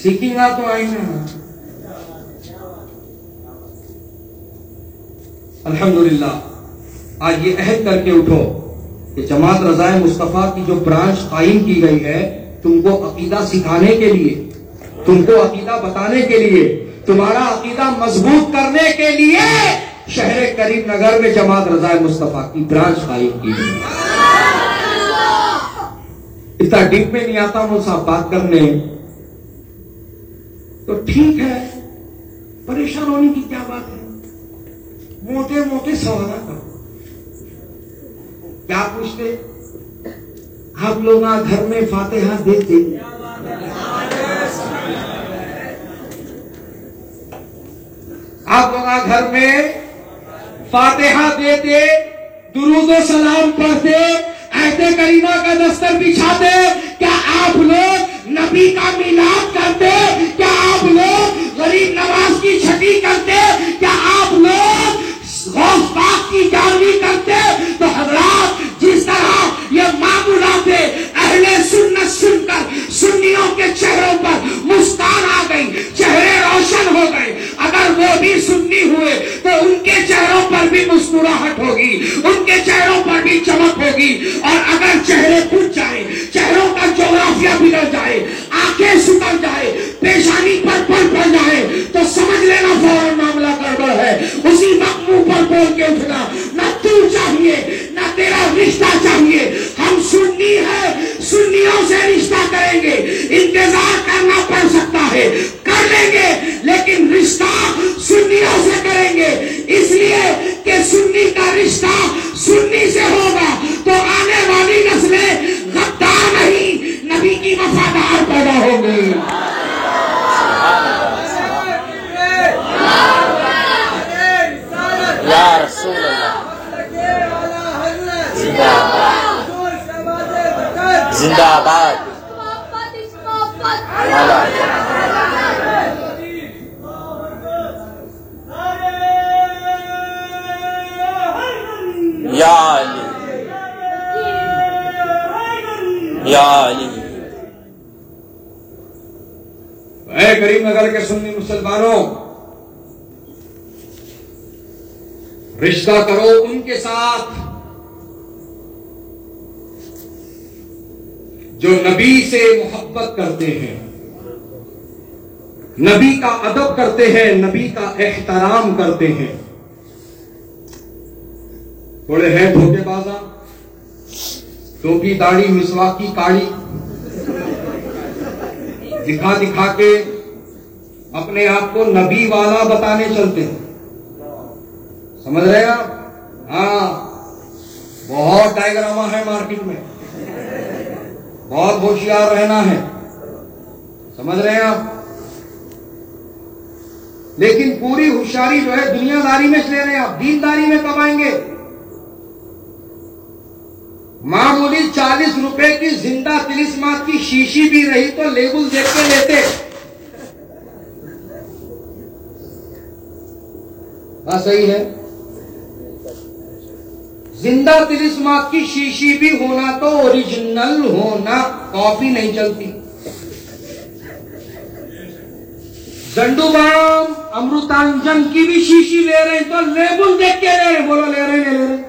Speaker 1: سیکھیں گا تو آئی نا الحمدللہ، آج یہ عہد کر کے اٹھو کہ جماعت رضائے مصطفیٰ کی جو برانچ قائم کی گئی ہے، تم کو عقیدہ سکھانے کے لیے، تم کو عقیدہ بتانے کے لیے، تمہارا عقیدہ مضبوط کرنے کے لیے شہر کریم نگر میں جماعت رضائے مصطفیٰ کی برانچ قائم کی گئی۔ اتنا ڈپ میں نہیں آتا ہوں صاحب بات کرنے تو ٹھیک ہے، پریشان ہونے کی کیا بات ہے؟ موٹے موٹے سوالات کرو۔ کیا پوچھتے؟ آپ لوگ گھر میں فاتحہ دیتے۔ آپ لوگ گھر میں فاتحہ دیتے درود و سلام پڑھتے ایسے کریمہ کا دستر بچھاتے۔ کیا آپ لوگ نبی کا میلاد کرتے؟ کیا آپ لوگ غریب نواز کی چھٹی کرتے؟ کیا آپ لوگ غوث پاک کی جانوی کرتے تو حضرات جس طرح یہ معمولات اہل سنت سن کر سنیوں کے چہروں پر مسکان آ گئی، چہرے روشن ہو گئے۔ اگر وہ بھی سنی ہوئے، تو ان کے چہروں پر بھی مسکراہٹ ہوگی، ان کے چہروں پر بھی چمک ہوگی۔ اور اگر چہرے پھٹ جائے، چہروں کا جغرافیہ بگڑ جائے، آنکھیں سکڑ جائے، پیشانی پر پڑ پڑ جائے، تو سمجھ لینا فوراً معاملہ گڑبڑ ہے۔ اسی وقت منہ پر بول کے اٹھنا، نہ تو چاہیے، نہ تیرا رشتہ چاہیے۔ ہم سنی ہے سنیوں سے رشتہ کریں گے۔ انتظار کرنا پڑ سکتا ہے، کر لیں گے، لیکن رشتہ سنیوں سے کریں گے۔ اس لیے کہ سنی کا رشتہ سنی سے ہوگا، تو آنے والی نسلیں غدار نہیں، نبی کی وفادار پیدا ہوں
Speaker 2: زندہ آباد۔ یا علی۔ علی۔
Speaker 1: اے کریم نگر کے سنی مسلمانوں رشتہ کرو ان کے ساتھ۔ جو نبی سے محبت کرتے ہیں۔ نبی کا ادب کرتے ہیں، نبی کا احترام کرتے ہیں۔ تھوڑے ہیں دھوکے بازا ٹوپی داڑھی مسواک کی کاڑی دکھا دکھا کے اپنے آپ کو نبی والا بتانے چلتے ہیں۔ سمجھ رہے ہیں آپ؟ ہاں بہت ڈائگراما ہے مارکیٹ میں۔ بہت ہوشیار رہنا ہے۔ سمجھ رہے ہیں آپ؟ لیکن پوری ہوشیاری جو ہے دنیا داری میں سے لے رہے ہیں۔ آپ دین داری میں کب آئیں گے۔ معمولی چالیس روپے کی زندہ تلسمات کی شیشی بھی رہی تو لیبل دیکھ کے لیتے۔ ہاں صحیح ہے؟ زندہ تلسمات کی شیشی بھی ہونا تو اوریجنل ہونا کاپی نہیں چلتی۔ زنڈو بام امرتانجن کی بھی شیشی لے رہے ہیں تو لیبل دیکھ کے لے رہے ہیں، بولو لے رہے ہیں، لے رہے ہیں۔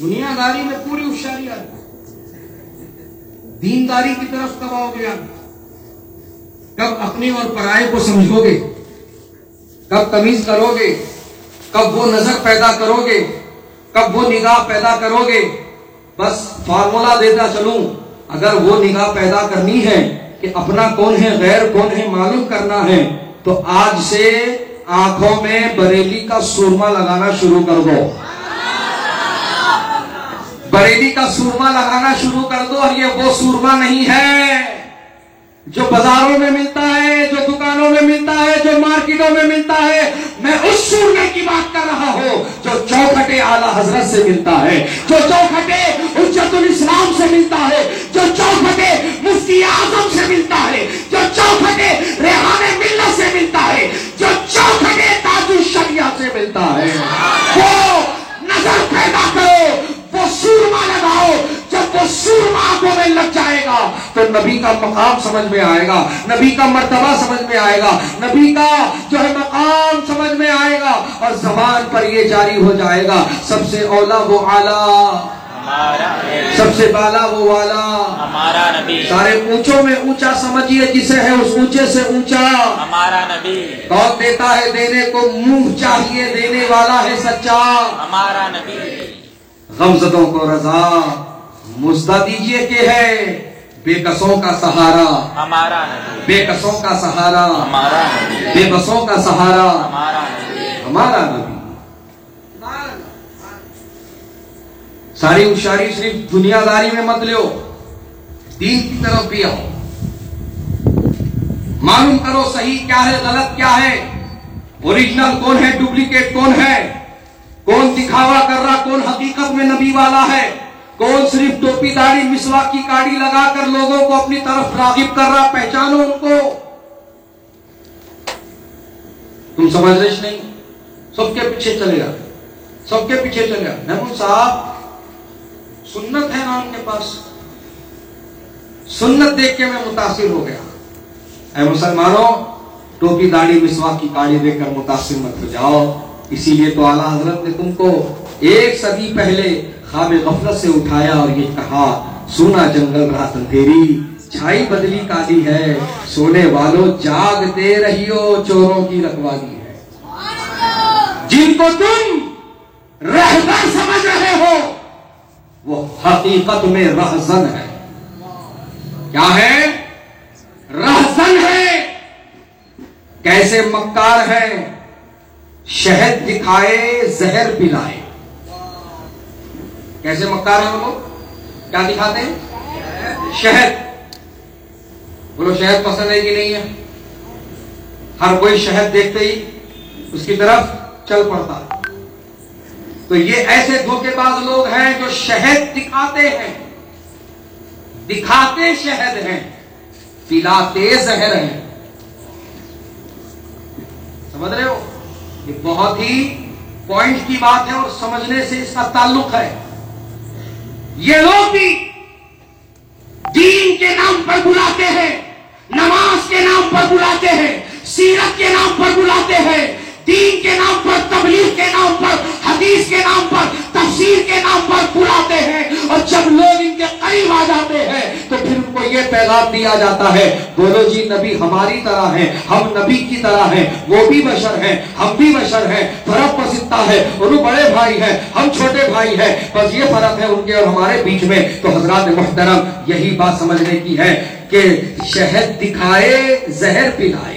Speaker 1: دنیا داری میں پوری ہوشیاری آ دینداری کی طرف کب آؤ گے آپ کب اپنے اور پرائے کو سمجھو گے؟ کب تمیز کرو گے؟ کب وہ نظر پیدا کرو گے؟ کب وہ نگاہ پیدا کرو گے؟ بس فارمولا دیتا چلوں، اگر وہ نگاہ پیدا کرنی ہے کہ اپنا کون ہے، غیر کون ہے، معلوم کرنا ہے، تو آج سے آنکھوں میں بریلی کا سورما لگانا شروع کر دو۔ بریلی کا سورما لگانا شروع کر دو اور یہ وہ سورما نہیں ہے۔ جو بازاروں میں ملتا ہے، جو دکانوں میں ملتا ہے، جو مارکیٹوں میں ملتا ہے، میں اس سورمے کی بات کر رہا ہوں جو چوکھٹے اعلی حضرت سے ملتا ہے، جو چوکھٹے حجت الاسلام سے ملتا ہے، جو چوکھٹے مفتی اعظم سے ملتا ہے، جو چوکھٹے ریحان ملت سے ملتا ہے، جو چوکھٹے تاج الشریعہ سے ملتا ہے۔ وہ نظر پیدا کرو، وہ سورما لگاؤ جب وہ سورما آنکھوں میں لگ جائے گا۔ تو نبی کا مقام سمجھ میں آئے گا۔ نبی کا مرتبہ سمجھ میں آئے گا۔ نبی کا جو ہے مقام سمجھ میں آئے گا۔ اور زبان پر یہ جاری ہو جائے گا۔ سب سے اولا وہ اعلیٰ۔ سب سے بالا وہ والا۔
Speaker 2: ہمارا نبی۔
Speaker 1: سارے اونچوں میں اونچا سمجھیے جسے ہے اس اونچے سے اونچا۔
Speaker 2: ہمارا نبی۔
Speaker 1: کون دیتا ہے دینے کو منہ چاہیے دینے والا ہے سچا۔
Speaker 2: ہمارا نبی۔
Speaker 1: غمزدوں کو رضا۔ مزدہ دیجیے کہ ہے بے کسوں کا سہارا۔
Speaker 2: ہمارا
Speaker 1: بے کسوں کا سہارا۔
Speaker 2: ہمارا
Speaker 1: بے بسوں کا سہارا۔
Speaker 2: ہمارا نبی۔
Speaker 1: ہمارا نبی۔ ساری ہوشیاری صرف دنیا داری میں مت لو دین کی طرف بھی آؤ۔ معلوم کرو صحیح کیا ہے غلط کیا ہے۔ اوریجنل کون ہے ڈپلیکیٹ کون ہے؟ کون دکھاوا کر رہا کون حقیقت میں نبی والا ہے؟ کون صرف ٹوپی داڑھی مسواک کی کاڑی لگا کر لوگوں کو اپنی طرف راغب کر رہا پہچانو ان کو؟ تم سمجھ رہے نہیں؟ سب کے پیچھے چلے گا سب کے پیچھے چلے گا محمود صاحب، سنت ہے نا ان کے پاس۔ سنت دیکھ کے میں متاثر ہو گیا۔ اے مسلمانوں ٹوپی داڑھی مسواک کی کاڑی دیکھ کر متاثر مت ہو جاؤ۔ اسی لیے تو اعلیٰ حضرت نے تم کو ایک صدی پہلے خواب غفلت سے اٹھایا اور یہ کہا، سونا جنگل رہا اندھیری، چھائی بدلی کالی ہے، سونے والوں جاگتے رہیو، چوروں کی رکھوالی ہے۔ جن کو تم رہبر سمجھ رہے ہو، وہ حقیقت میں رہزن ہے۔ کیا ہے؟ رہزن ہے۔ کیسے مکار ہے؟ شہد دکھائے، زہر پلائے۔ کیسے مکار ہیں وہ لوگ؟ کیا دکھاتے ہیں؟ شہد۔ بولو شہد پسند ہے کہ نہیں ہے؟ ہر کوئی شہد دیکھتے ہی اس کی طرف چل پڑتا تو یہ ایسے دھوکے باز لوگ ہیں جو شہد دکھاتے ہیں۔ دکھاتے شہد ہیں۔ پلاتے زہر ہیں۔ سمجھ رہے ہو؟ یہ بہت ہی پوائنٹ کی بات ہے اور سمجھنے سے اس کا تعلق ہے۔ یہ لوگ بھی دین کے نام پر بلاتے ہیں، نماز کے نام پر بلاتے ہیں، سیرت کے نام پر بلاتے ہیں، دین کے نام پر، تبلیغ کے نام پر، حدیث کے نام پر، تفسیر کے نام پر بلاتے ہیں۔ اور جب لوگ ان کے قریب آ جاتے ہیں تو پھر کو یہ پیغام دیا جاتا ہے۔ بولو جی نبی ہماری طرح ہیں، ہم نبی کی طرح ہیں، وہ بھی بشر ہیں، ہم بھی بشر ہیں، فرق بس اتنا ہے۔ انہوں بڑے بھائی ہیں، ہم چھوٹے بھائی ہیں، بس یہ فرق ہے ان کے اور ہمارے بیچ میں۔ تو حضرات محترم، یہی بات سمجھنے کی ہے کہ شہد دکھائے، زہر پلائے۔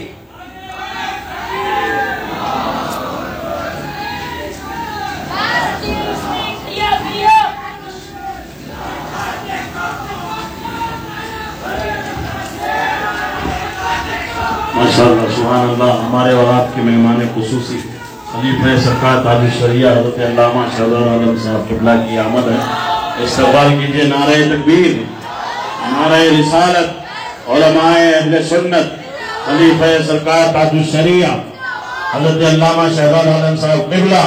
Speaker 3: ماشاء اللہ سبحان اللہ ہمارے اور آپ کے مہمان خصوصی خلیفہ سرکار، تاج شریعہ حضرت علامہ شہزاد عالم صاحب، قبلہ کی آمد ہے۔ استقبال کیجیے نعرہ تکبیر، نعرہ رسالت، علماء اہل سنت خلیفہ سرکار، تاج شریعہ حضرت علامہ شہزاد عالم صاحب، قبلہ۔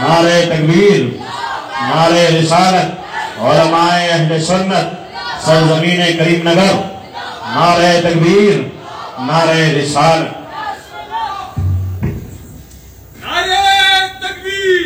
Speaker 3: نعرہ تکبیر، نعرہ رسالت، علماء اہل سنت، سرزمین کریم نگر۔ نعرہ تکبیر نعرہ رسال
Speaker 4: نعرہ تکبیر۔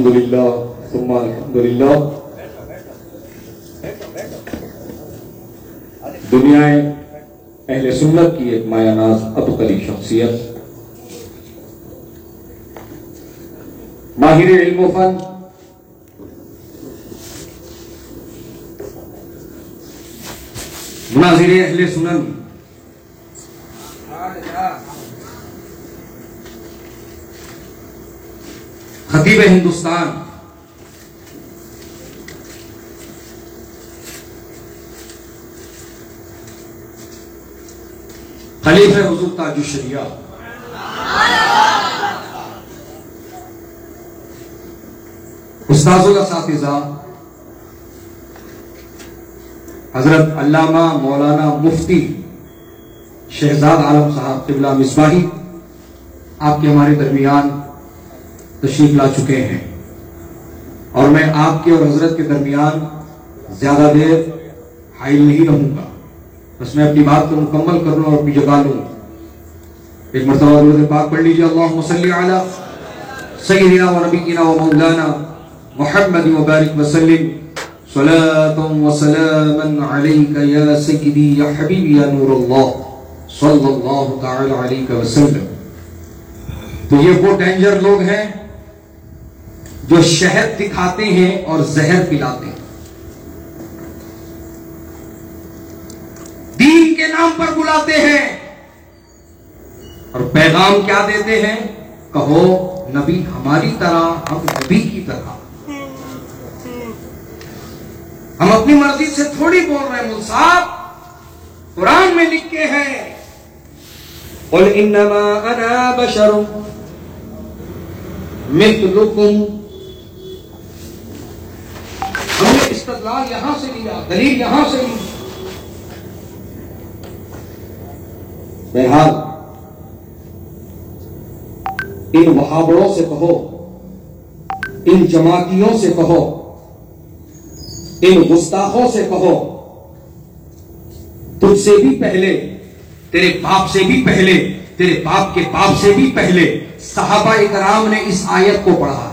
Speaker 1: الحمد للہ ثم الحمد للہ دنیا اہل سنت کی ایک مایا ناز ابقلی شخصیت. ماہر علم و فن. مناظر اہل سنن. خطیب ہندوستان خلیف حضور تاج الشریعہ استاذوں کا حضرت علامہ مولانا مفتی شہزاد عالم صاحب قبلہ مصباحی، آپ کے ہمارے درمیان تشریف لا چکے ہیں۔ اور میں آپ کے اور حضرت کے درمیان زیادہ دیر حائل نہیں رہوں گا۔ بس میں اپنی بات کو مکمل کر لوں اور اپنی جگہ لوں۔ ایک مرتبہ درود پاک پڑھ لیجیے اللہم صلی علی سیدنا و نبینا و مولانا محمد مبارک وسلم۔ صلاة و سلاما علیکہ یا سیدی یا حبیبی یا نور اللہ صلی اللہ تعالی علیہ وسلم۔ تو یہ وہ ڈینجر لوگ ہیں جو شہد دکھاتے ہیں اور زہر پلاتے ہیں۔ دین کے نام پر بلاتے ہیں اور پیغام کیا دیتے ہیں؟ کہو، نبی ہماری طرح، ہم نبی کی طرح۔ ہم اپنی مرضی سے تھوڑی بول رہے ہیں صاحب، قرآن میں لکھے ہیں۔ قل انما انا بشر مثلکم ہم نے استدلال یہاں سے لیا دلیل یہاں سے لی بہرحال، ان محاوروں سے کہو، ان جماعتیوں سے کہو، ان گستاخوں سے کہو، تجھ سے بھی پہلے، تیرے باپ سے بھی پہلے، تیرے باپ کے باپ سے بھی پہلے صحابہ اکرام نے اس آیت کو پڑھا۔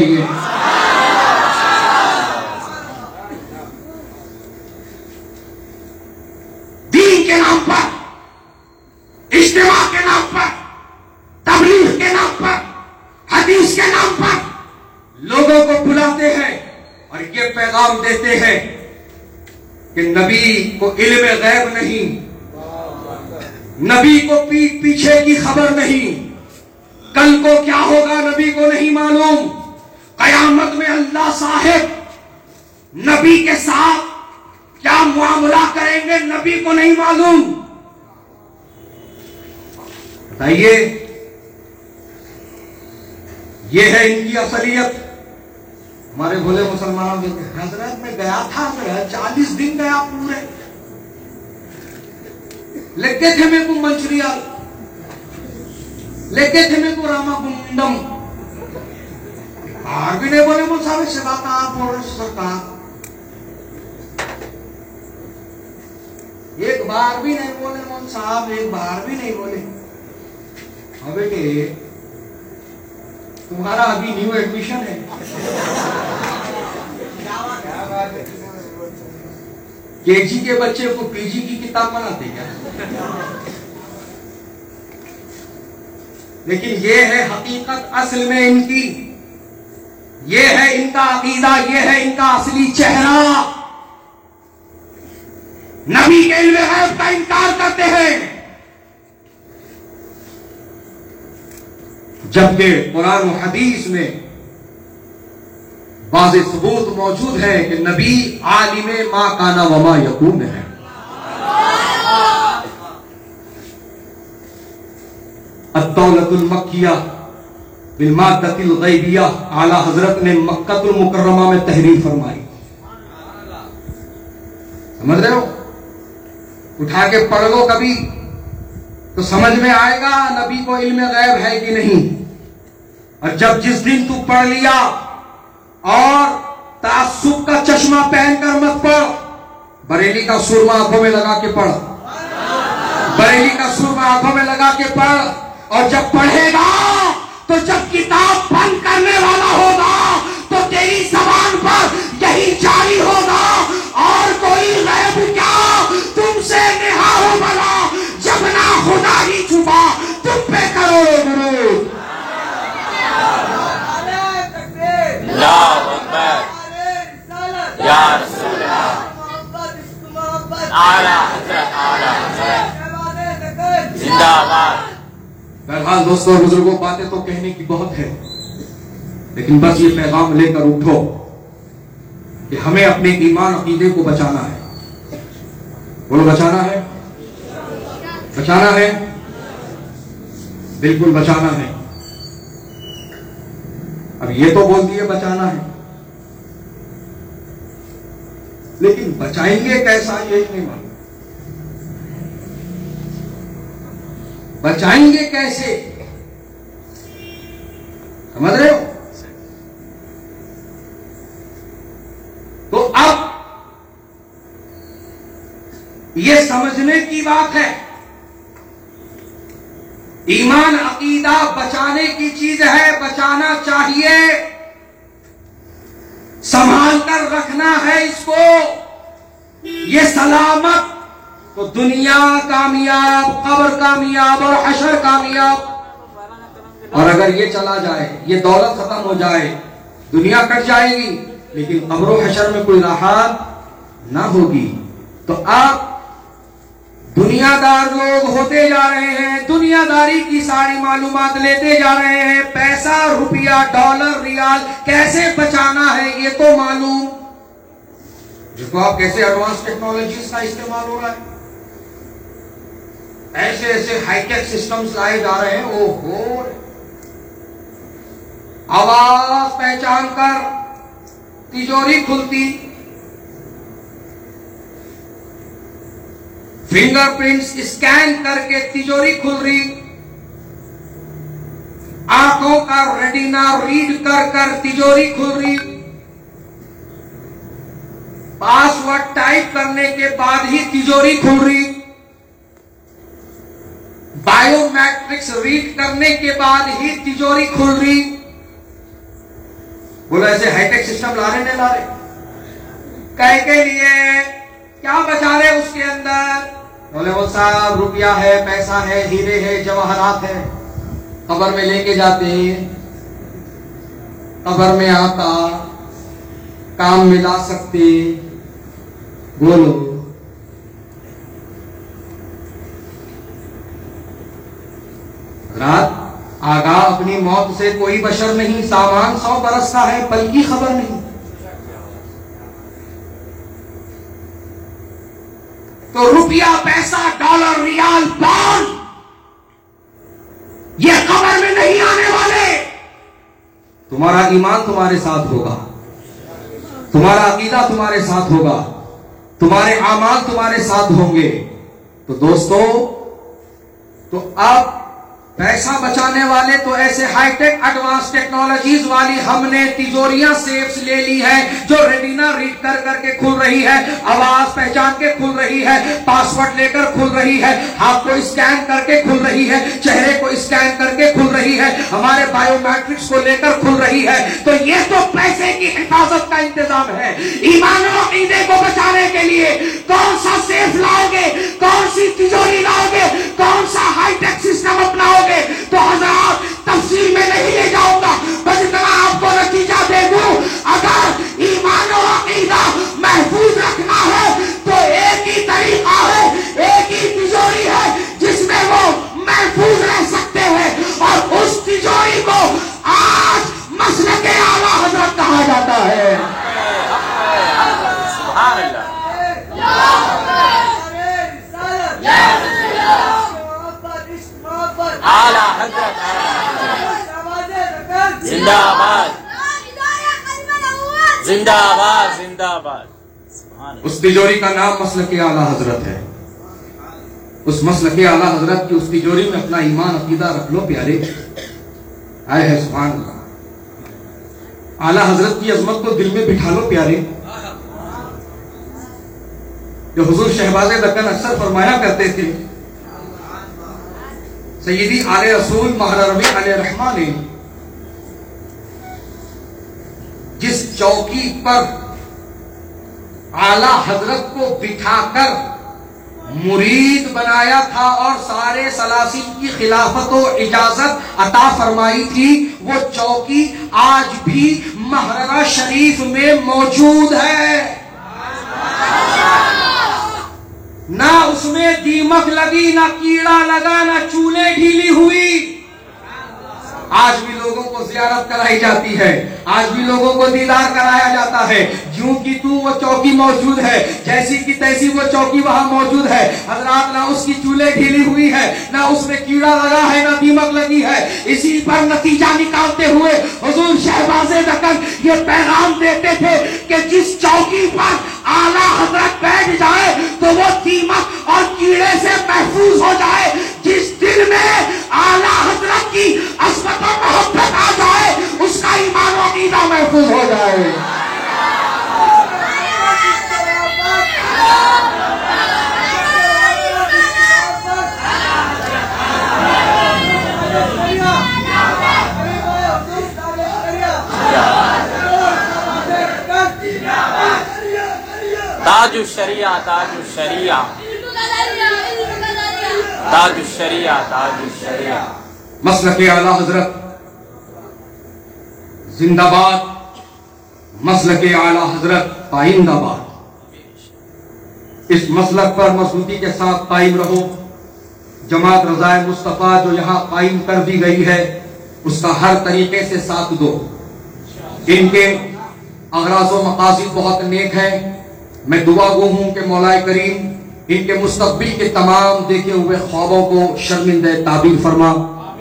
Speaker 1: جان ہے دین کے نام پر، اجتماع کے نام پر، تبلیغ کے نام پر، حدیث کے نام پر لوگوں کو بلاتے ہیں اور یہ پیغام دیتے ہیں کہ نبی کو علم غیب نہیں، نبی کو پیٹ پیچھے کی خبر نہیں۔ کل کو کیا ہوگا نبی کو نہیں معلوم۔ قیامت میں اللہ صاحب نبی کے ساتھ کیا معاملہ کریں گے نبی کو نہیں معلوم؟ بتائیے، یہ ہے ان کی اصلیت۔ ہمارے بھولے مسلمانوں کے حضرت میں گیا تھا چالیس دن گیا پورے۔ لگتے تھے میرے کو منچوریا لگتے تھے میرے کو راما گنڈم اور بھی نہیں بولے وہ سارے سوا کہاں بول رہے سرکار ایک بار بھی نہیں بولے مون صاحب ایک بار بھی نہیں بولے ہاں بیٹے تمہارا ابھی نیو ایڈمیشن ہے کے جی کے بچے کو پی جی کی کتاب بناتے کیا لیکن یہ ہے حقیقت اصل میں ان کی یہ ہے ان کا عقیدہ، یہ ہے ان کا اصلی چہرہ۔ نبی کے علم غیب کا انکار کرتے ہیں۔ جبکہ قرآن و حدیث میں واضح ثبوت موجود ہے کہ نبی عالم ما کانا وما یقون ہے۔ الدولت المکیہ بالمادت الغیبیہ اعلی حضرت نے مکت المکرمہ میں تحریر فرمائی۔ سمجھ رہے ہو؟ اٹھا کے پڑھ لو کبھی، تو سمجھ میں آئے گا نبی کو علم غیب ہے کہ نہیں۔ اور جب جس دن تو پڑھ لیا، اور تعصب کا چشمہ پہن کر مت پڑھ۔ بریلی کا سرما آنکھوں میں لگا کے پڑھ۔ بریلی کا سرما آنکھوں میں لگا کے پڑھ۔ اور جب پڑھے گا تو جب کتاب بند کرنے والا ہوگا تو تیری زبان پر یہی جاری ہوگا اور کوئی غیب کیا؟ تم سے نہا ہو بلا جب نہ خدا ہی چھپا، تم پہ کرو درود۔
Speaker 2: اللہ یا رسول اللہ۔ اعلیٰ حضرت اعلیٰ حضرت۔ زندہ
Speaker 1: بہرحال دوستوں اور بزرگوں، باتیں تو کہنے کی بہت ہے لیکن بس یہ پیغام لے کر اٹھو کہ ہمیں اپنے ایمان عقیدے کو بچانا ہے۔ بولو، بچانا ہے؟ بچانا ہے؟ بالکل بچانا ہے۔ اب یہ تو بول دیے بچانا ہے۔ لیکن بچائیں گے کیسا یہ نہیں معلوم بچائیں گے کیسے؟ سمجھ رہے ہو؟ تو اب یہ سمجھنے کی بات ہے۔ ایمان، عقیدہ بچانے کی چیز ہے، بچانا چاہیے۔ سنبھال کر رکھنا ہے اس کو۔ یہ سلامت تو دنیا کامیاب، قبر کامیاب اور حشر کامیاب۔ اور اگر یہ چلا جائے، یہ دولت ختم ہو جائے، دنیا کٹ جائے گی، لیکن قبر و حشر میں کوئی راحت نہ ہوگی۔ تو آپ دنیا دار لوگ ہوتے جا رہے ہیں، دنیا داری کی ساری معلومات لیتے جا رہے ہیں۔ پیسہ، روپیہ، ڈالر، ریال کیسے بچانا ہے، یہ تو معلوم۔ جس کو آپ کیسے ایڈوانس ٹیکنالوجیز کا استعمال ہو رہا ہے۔ ایسے ایسے ہائی ٹیک سسٹمز لائے جا رہے ہیں او ہو آواز پہچان کر تجوری کھلتی۔ فنگر پرنٹس اسکین کر کے تجوری کھل رہی۔ آنکھوں کا ریٹینا ریڈ کر کر تجوری کھل رہی۔ پاسورڈ ٹائپ کرنے کے بعد ہی تجوری کھل رہی۔ بایو میٹرکس ریڈ کرنے کے بعد ہی تجوری کھل رہی۔ بولو ایسے ہائی ٹیک سسٹم لا رہے نہیں لا رہے۔ کہہ کے لیے، کیا بچا رہے اس کے اندر؟ بولے، وہ صاحب روپیہ ہے، پیسہ ہے، ہیرے ہے جواہرات ہے قبر میں لے کے جاتے ہیں۔ قبر میں آتا، کام میں لا سکتے۔ بولو۔ رات، آگاہ اپنی موت سے کوئی بشر نہیں، سامان سو برس کا ہے پل کی خبر نہیں۔ تو روپیہ، پیسہ، ڈالر، ریال پاؤنڈ یہ خبر میں نہیں آنے والے۔ تمہارا ایمان تمہارے ساتھ ہوگا۔ تمہارا عقیدہ تمہارے ساتھ ہوگا۔ تمہارے اعمال تمہارے ساتھ ہوں گے۔ تو دوستو، تو اب پیسہ بچانے والے تو ایسے ہائی ٹیک ایڈوانس ٹیکنالوجیز والی ہم نے تجوریاں سیفز لے لی ہے جو ریٹینا ریڈ کر کر کے کھل رہی ہے، آواز پہچان کے کھل رہی ہے پاسورڈ لے کر کھل رہی ہے، ہاتھ کو اسکین کر کے کھل رہی ہے، چہرے کو اسکین کر کے کھل رہی ہے، ہمارے بایو میٹرکس کو لے کر کھل رہی ہے۔ تو یہ تو پیسے کی حفاظت کا انتظام ہے۔ ایمان و عقیدے کو بچانے کے لیے کون سا سیف لاؤ گے؟ کون سی تجوری لاؤ گے؟ کون سا ہائی ٹیک سسٹم اپناؤ گے؟ تو حضرات تفصیل میں نہیں لے جاؤں گا۔ بس اتنا آپ کو نتیجہ دے دوں اگر ایمان و عقیدہ محفوظ رکھنا ہے تو ایک ہی طریقہ ہے ایک ہی تجوری ہے جس میں وہ محفوظ رہ سکتے ہیں۔ اور اس تجوری کو آج مسلک اعلیٰ حضرت کہا جاتا ہے۔
Speaker 2: سبحان اللہ۔ اعلی حضرت زندہ آباد۔ زندہ آباد زندہ آباد۔
Speaker 1: اس تجوری کا نام مسلک اعلیٰ حضرت ہے۔ اس مسلک اعلیٰ حضرت کی اس تجوری میں اپنا ایمان، عقیدہ رکھ لو پیارے۔ آئے ہے سبحان اللہ۔ اعلیٰ حضرت کی عظمت کو دل میں بٹھا لو پیارے۔ جو حضور شہباز دکن اکثر فرمایا کرتے تھے سیدی آل رسول محرم علیہ رحمہ نے جس چوکی پر اعلی حضرت کو بٹھا کر مرید بنایا تھا اور سارے سلاسل کی خلافت و اجازت عطا فرمائی تھی، وہ چوکی آج بھی محرمہ شریف میں موجود ہے۔ نہ اس میں دیمک لگی، نہ کیڑا لگا، نہ چولے ڈھیلی ہوئی۔ آج بھی لوگوں کو زیارت کرائی جاتی ہے۔ آج بھی لوگوں کو دیدار کرایا جاتا ہے۔ جوں کی تو وہ چوکی موجود ہے، جیسی کی تیسی وہ چوکی وہاں موجود ہے۔ حضرات، نہ اس کی چولے ڈھیلی ہوئی ہے، نہ اس میں کیڑا لگا ہے، نہ دیمک لگی ہے۔ اسی پر نتیجہ نکالتے ہوئے حضور شہباز دکن یہ پیغام دیتے تھے کہ جس چوکی پر اعلیٰ حضرت بیٹھ جائے تو وہ دیمک اور کیڑے سے محفوظ ہو جائے جس دل میں اعلیٰ حضرت کی عصمت و محبت آ جائے اس کا ایمان و عقیدہ محفوظ ہو جائے
Speaker 2: تاج الشریعہ تاج الشریعہ۔ تاج الشریعہ تاج الشریعہ۔
Speaker 1: مسلک اعلی حضرت زندہ باد مسلک اعلی حضرت آئندہ باد اس مسلک پر مضبوطی کے ساتھ قائم رہو۔ جماعت رضائے مصطفیٰ جو یہاں قائم کر دی گئی ہے، اس کا ہر طریقے سے ساتھ دو۔ ان کے اغراض و مقاصد بہت نیک ہیں۔ میں دعا گو ہوں کہ مولا کریم ان کے مستقبل کے تمام دیکھے ہوئے خوابوں کو شرمندہ تعبیر فرما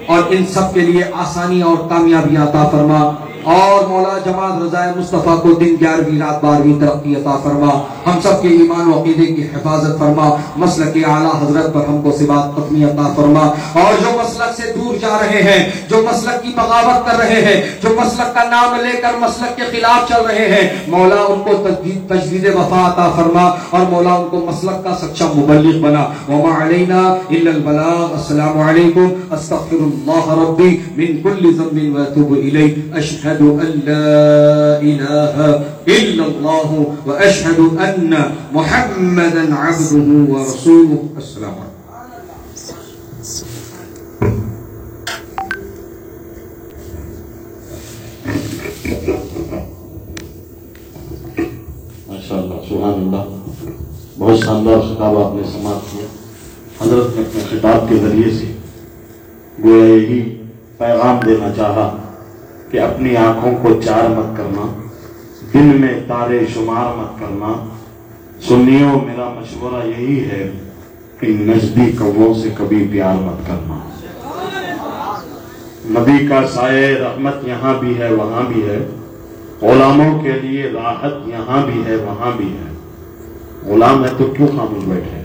Speaker 1: اور ان سب کے لیے آسانی اور کامیابی عطا فرما۔ اور مولا جماعت رضا مصطفیٰ کو دن گیارہویں رات بارہویں ترقی عطا فرما، ہم سب کے ایمان و عقیدے کی حفاظت فرما، مسلک اعلیٰ حضرت پر ہم کو سبات قطمی عطا فرما۔ اور جو مسلک سے دور جا رہے ہیں، جو مسلک کی بغاوت کر رہے ہیں، جو مسلک کا نام لے کر مسلک کے خلاف چل رہے ہیں، مولا ان کو تجدید تجدید وفا عطا فرما اور مولا ان کو مسلک کا سچا مبلغ بنا۔ وما علینا الا البلاغ السلام علیکم استغفر اللہ ربی من کل ذنب واتوب الیہ اشہد ان لا الہ الا اللہ واشہد ان محمدا عبده ورسوله. السلام علیکم
Speaker 3: سبحان اللہ بہت شاندار خطاب آپ نے سماعت کیا. حضرت نے اپنے خطاب کے ذریعے سے گویا یہی پیغام دینا چاہا کہ اپنی آنکھوں کو چار مت کرنا، دن میں تارے شمار مت کرنا۔ سنیوں، میرا مشورہ یہی ہے کہ نزدی کبوں سے کبھی پیار مت کرنا۔ نبی کا سائے رحمت یہاں بھی ہے، وہاں بھی ہے۔ غلاموں کے لیے راحت یہاں بھی ہے، وہاں بھی ہے۔ غلام ہے تو کیوں خاموش بیٹھے؟